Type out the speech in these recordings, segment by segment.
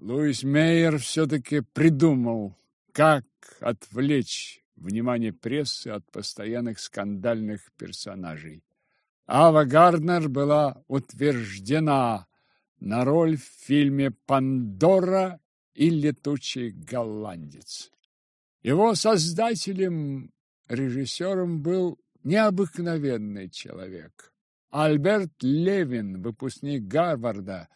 Луис Мейер все-таки придумал, как отвлечь внимание прессы от постоянных скандальных персонажей. Ава Гарднер была утверждена на роль в фильме «Пандора» и «Летучий голландец». Его создателем, режиссером был необыкновенный человек. Альберт Левин, выпускник Гарварда,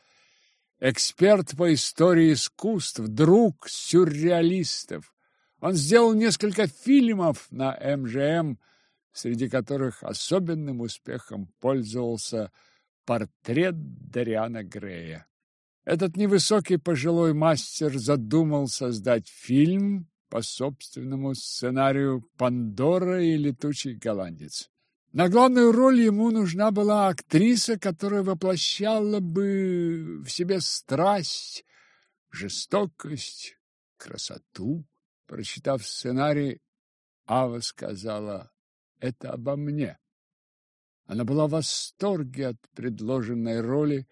эксперт по истории искусств, друг сюрреалистов. Он сделал несколько фильмов на МЖМ, среди которых особенным успехом пользовался портрет Дариана Грея. Этот невысокий пожилой мастер задумал создать фильм по собственному сценарию «Пандора и летучий голландец». На главную роль ему нужна была актриса, которая воплощала бы в себе страсть, жестокость, красоту. Прочитав сценарий, Ава сказала, это обо мне. Она была в восторге от предложенной роли,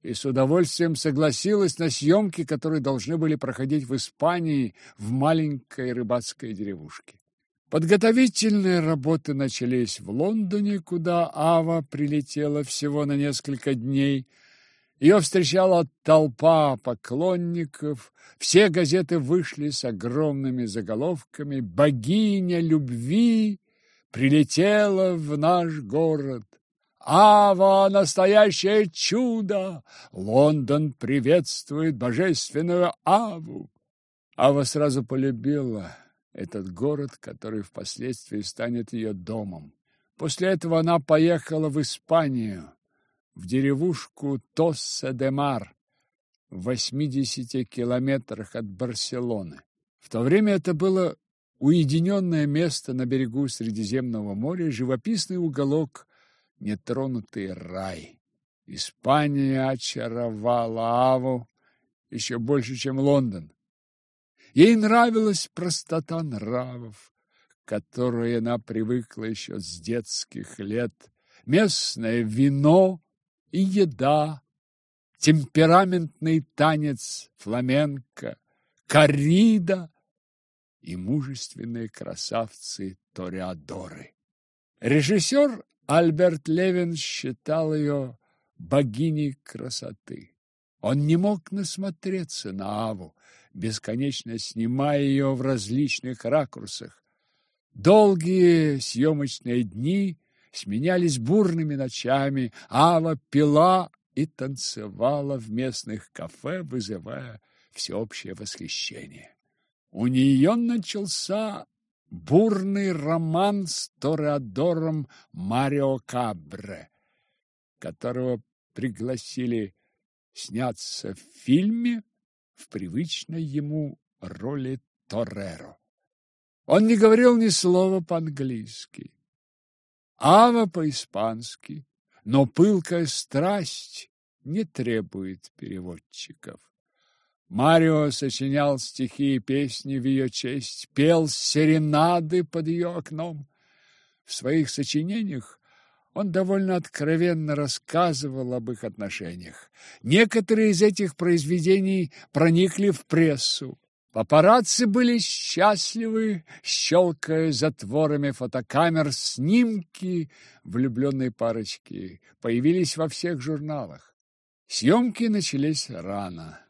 и с удовольствием согласилась на съемки, которые должны были проходить в Испании в маленькой рыбацкой деревушке. Подготовительные работы начались в Лондоне, куда Ава прилетела всего на несколько дней. Ее встречала толпа поклонников, все газеты вышли с огромными заголовками «Богиня любви прилетела в наш город». Ава – настоящее чудо! Лондон приветствует божественную Аву. Ава сразу полюбила этот город, который впоследствии станет ее домом. После этого она поехала в Испанию, в деревушку Тосса-де-Мар, в 80 километрах от Барселоны. В то время это было уединенное место на берегу Средиземного моря, живописный уголок нетронутый рай. Испания очаровала Аву еще больше, чем Лондон. Ей нравилась простота нравов, к которой она привыкла еще с детских лет, местное вино и еда, темпераментный танец фламенко, коррида и мужественные красавцы Тореадоры. Режиссер Альберт Левин считал ее богиней красоты. Он не мог насмотреться на Аву, бесконечно снимая ее в различных ракурсах. Долгие съемочные дни сменялись бурными ночами. Ава пила и танцевала в местных кафе, вызывая всеобщее восхищение. У нее начался бурный роман с Тореадором Марио Кабре, которого пригласили сняться в фильме в привычной ему роли Тореро. Он не говорил ни слова по-английски, ава по-испански, но пылкая страсть не требует переводчиков. Марио сочинял стихи и песни в ее честь, пел серенады под ее окном. В своих сочинениях он довольно откровенно рассказывал об их отношениях. Некоторые из этих произведений проникли в прессу. Папарацци были счастливы, щелкая затворами фотокамер, снимки влюбленной парочки появились во всех журналах. Съемки начались рано.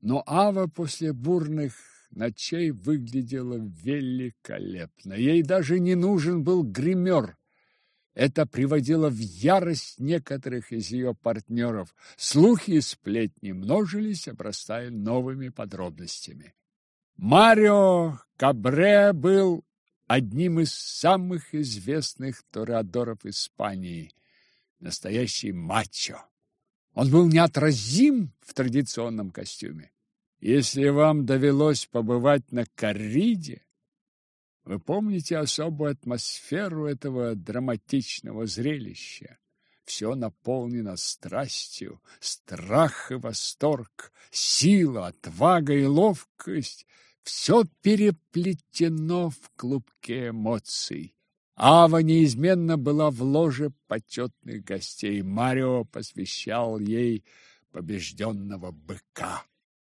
Но Ава после бурных ночей выглядела великолепно. Ей даже не нужен был гример. Это приводило в ярость некоторых из ее партнеров. Слухи и сплетни множились, обрастая новыми подробностями. Марио Кабре был одним из самых известных торадоров Испании, настоящий мачо. Он был неотразим в традиционном костюме. Если вам довелось побывать на корриде, вы помните особую атмосферу этого драматичного зрелища. Все наполнено страстью, страх и восторг, сила, отвага и ловкость. Все переплетено в клубке эмоций. Ава неизменно была в ложе почетных гостей. Марио посвящал ей побежденного быка.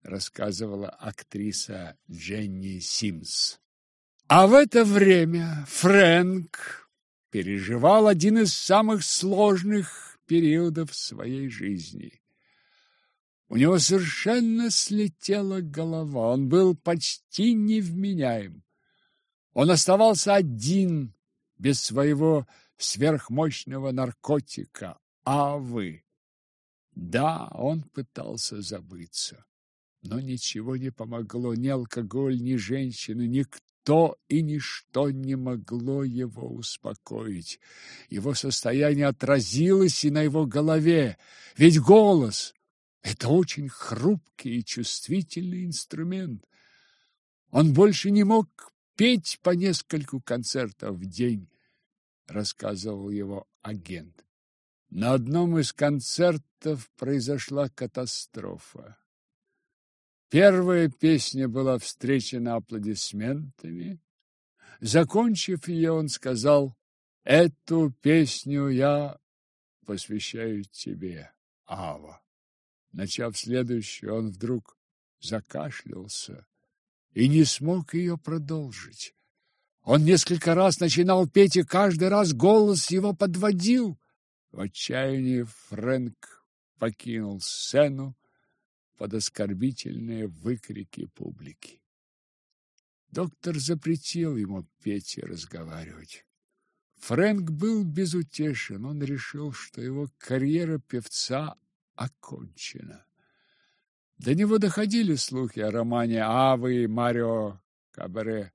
рассказывала актриса Дженни Симс. А в это время Фрэнк переживал один из самых сложных периодов своей жизни. У него совершенно слетела голова, он был почти невменяем. Он оставался один, без своего сверхмощного наркотика, а вы. Да, он пытался забыться, но ничего не помогло, ни алкоголь, ни женщины, никто и ничто не могло его успокоить. Его состояние отразилось и на его голове, ведь голос — это очень хрупкий и чувствительный инструмент. Он больше не мог петь по нескольку концертов в день, рассказывал его агент. На одном из концертов произошла катастрофа. Первая песня была встречена аплодисментами. Закончив ее, он сказал, «Эту песню я посвящаю тебе, Ава». Начав следующую, он вдруг закашлялся и не смог ее продолжить. Он несколько раз начинал петь, и каждый раз голос его подводил. В отчаянии Фрэнк покинул сцену под оскорбительные выкрики публики. Доктор запретил ему петь и разговаривать. Фрэнк был безутешен. Он решил, что его карьера певца окончена. До него доходили слухи о романе Авы и Марио Кабаре.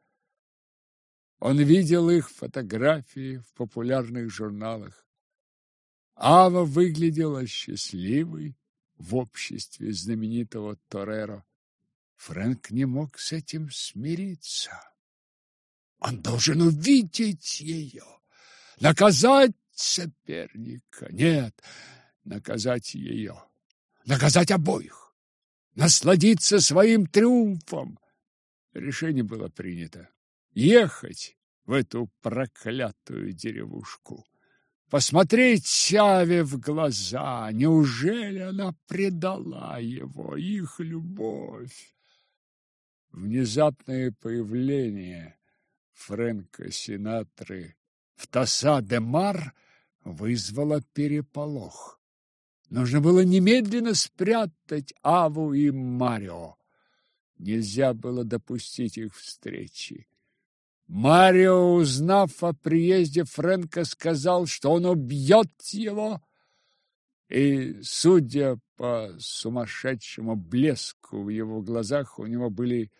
Он видел их фотографии в популярных журналах. Ава выглядела счастливой в обществе знаменитого Тореро. Фрэнк не мог с этим смириться. Он должен увидеть ее, наказать соперника. Нет, наказать ее, наказать обоих насладиться своим триумфом. Решение было принято. Ехать в эту проклятую деревушку. Посмотреть Сяве в глаза. Неужели она предала его, их любовь? Внезапное появление Фрэнка Синатры в Тоса-де-Мар вызвало переполох. Нужно было немедленно спрятать Аву и Марио. Нельзя было допустить их встречи. Марио, узнав о приезде Фрэнка, сказал, что он убьет его, и, судя по сумасшедшему блеску в его глазах, у него были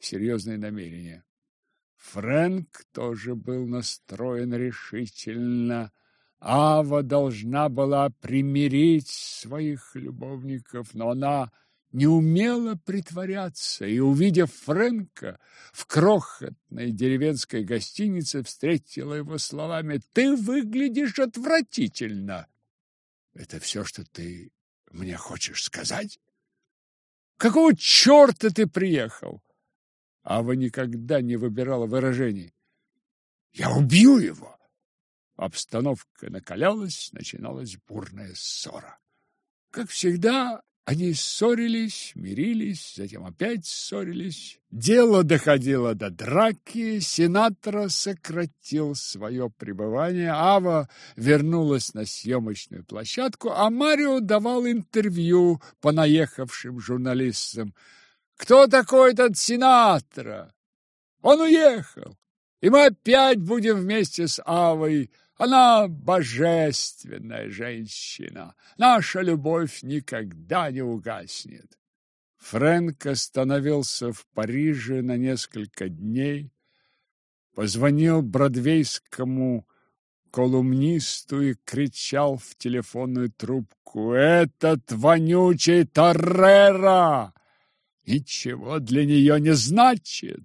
серьезные намерения. Фрэнк тоже был настроен решительно, Ава должна была примирить своих любовников, но она не умела притворяться, и, увидев Фрэнка в крохотной деревенской гостинице, встретила его словами «Ты выглядишь отвратительно!» «Это все, что ты мне хочешь сказать?» «Какого черта ты приехал?» Ава никогда не выбирала выражений. «Я убью его!» Обстановка накалялась, начиналась бурная ссора. Как всегда, они ссорились, мирились, затем опять ссорились. Дело доходило до драки, сенатор сократил свое пребывание, Ава вернулась на съемочную площадку, а Марио давал интервью по наехавшим журналистам. «Кто такой этот сенатор? Он уехал, и мы опять будем вместе с Авой она божественная женщина. Наша любовь никогда не угаснет. Фрэнк остановился в Париже на несколько дней, позвонил бродвейскому колумнисту и кричал в телефонную трубку «Этот вонючий Торрера! Ничего для нее не значит!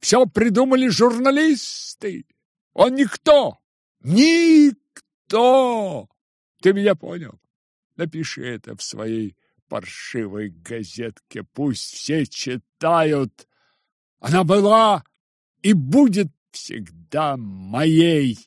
Все придумали журналисты! Он никто!» Никто! Ты меня понял? Напиши это в своей паршивой газетке. Пусть все читают. Она была и будет всегда моей.